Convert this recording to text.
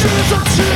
Shoes